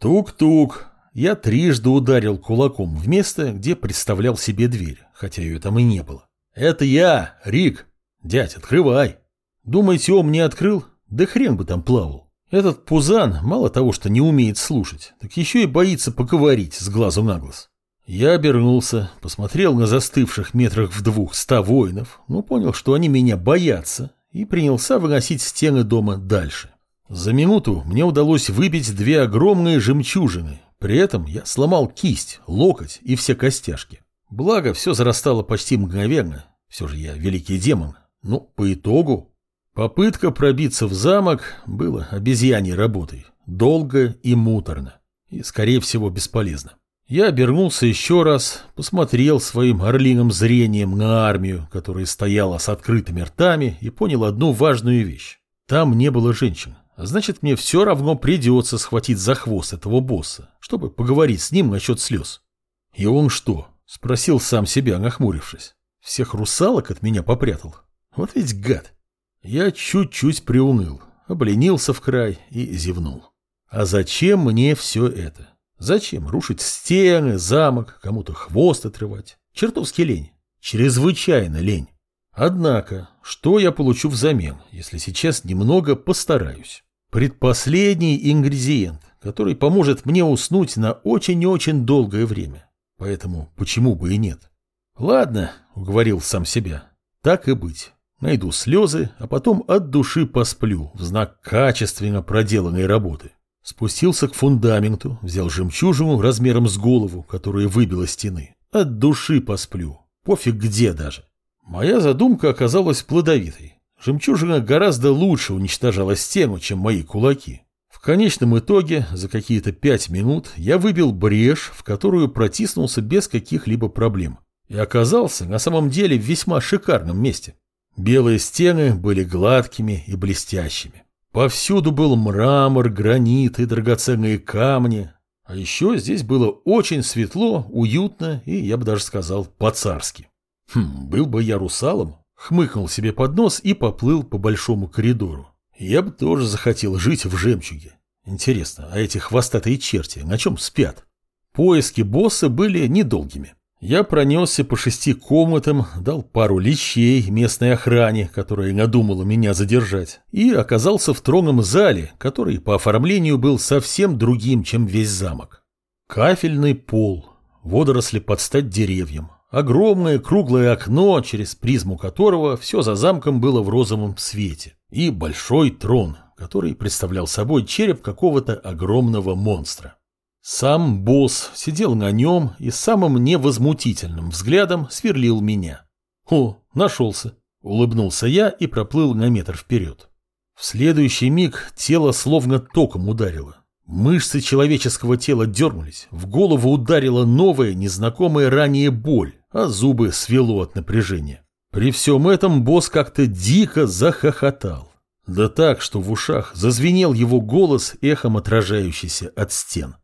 Тук-тук. Я трижды ударил кулаком в место, где представлял себе дверь, хотя ее там и не было. «Это я, Рик. Дядь, открывай». Думаете, он мне открыл? Да хрен бы там плавал. Этот пузан мало того, что не умеет слушать, так еще и боится поговорить с глазу на глаз. Я обернулся, посмотрел на застывших метрах в двух ста воинов, но понял, что они меня боятся, и принялся выносить стены дома дальше. За минуту мне удалось выбить две огромные жемчужины, при этом я сломал кисть, локоть и все костяшки. Благо, все зарастало почти мгновенно, все же я великий демон. Ну, по итогу Попытка пробиться в замок была обезьяней работой, долго и муторно, и, скорее всего, бесполезно. Я обернулся еще раз, посмотрел своим орлиным зрением на армию, которая стояла с открытыми ртами, и понял одну важную вещь. Там не было женщин, значит, мне все равно придется схватить за хвост этого босса, чтобы поговорить с ним насчет слез. И он что? Спросил сам себя, нахмурившись. Всех русалок от меня попрятал? Вот ведь гад. Я чуть-чуть приуныл, обленился в край и зевнул. А зачем мне все это? Зачем рушить стены, замок, кому-то хвост отрывать? Чертовски лень. Чрезвычайно лень. Однако, что я получу взамен, если сейчас немного постараюсь? Предпоследний ингредиент, который поможет мне уснуть на очень-очень долгое время. Поэтому почему бы и нет? Ладно, уговорил сам себя. Так и быть. Найду слезы, а потом от души посплю в знак качественно проделанной работы. Спустился к фундаменту, взял жемчужину размером с голову, которая выбила стены. От души посплю. Пофиг где даже. Моя задумка оказалась плодовитой. Жемчужина гораздо лучше уничтожала стену, чем мои кулаки. В конечном итоге, за какие-то пять минут, я выбил брешь, в которую протиснулся без каких-либо проблем. И оказался на самом деле в весьма шикарном месте. Белые стены были гладкими и блестящими. Повсюду был мрамор, гранит и драгоценные камни. А еще здесь было очень светло, уютно и, я бы даже сказал, по-царски. Хм, был бы я русалом, хмыкнул себе под нос и поплыл по большому коридору. Я бы тоже захотел жить в жемчуге. Интересно, а эти хвостатые черти на чем спят? Поиски босса были недолгими. Я пронесся по шести комнатам, дал пару лещей местной охране, которая надумала меня задержать, и оказался в тронном зале, который по оформлению был совсем другим, чем весь замок. Кафельный пол, водоросли под стать деревьям, огромное круглое окно, через призму которого все за замком было в розовом свете, и большой трон, который представлял собой череп какого-то огромного монстра. Сам босс сидел на нем и самым невозмутительным взглядом сверлил меня. «О, нашелся!» – улыбнулся я и проплыл на метр вперед. В следующий миг тело словно током ударило. Мышцы человеческого тела дернулись, в голову ударила новая, незнакомая ранее боль, а зубы свело от напряжения. При всем этом босс как-то дико захохотал. Да так, что в ушах зазвенел его голос, эхом отражающийся от стен.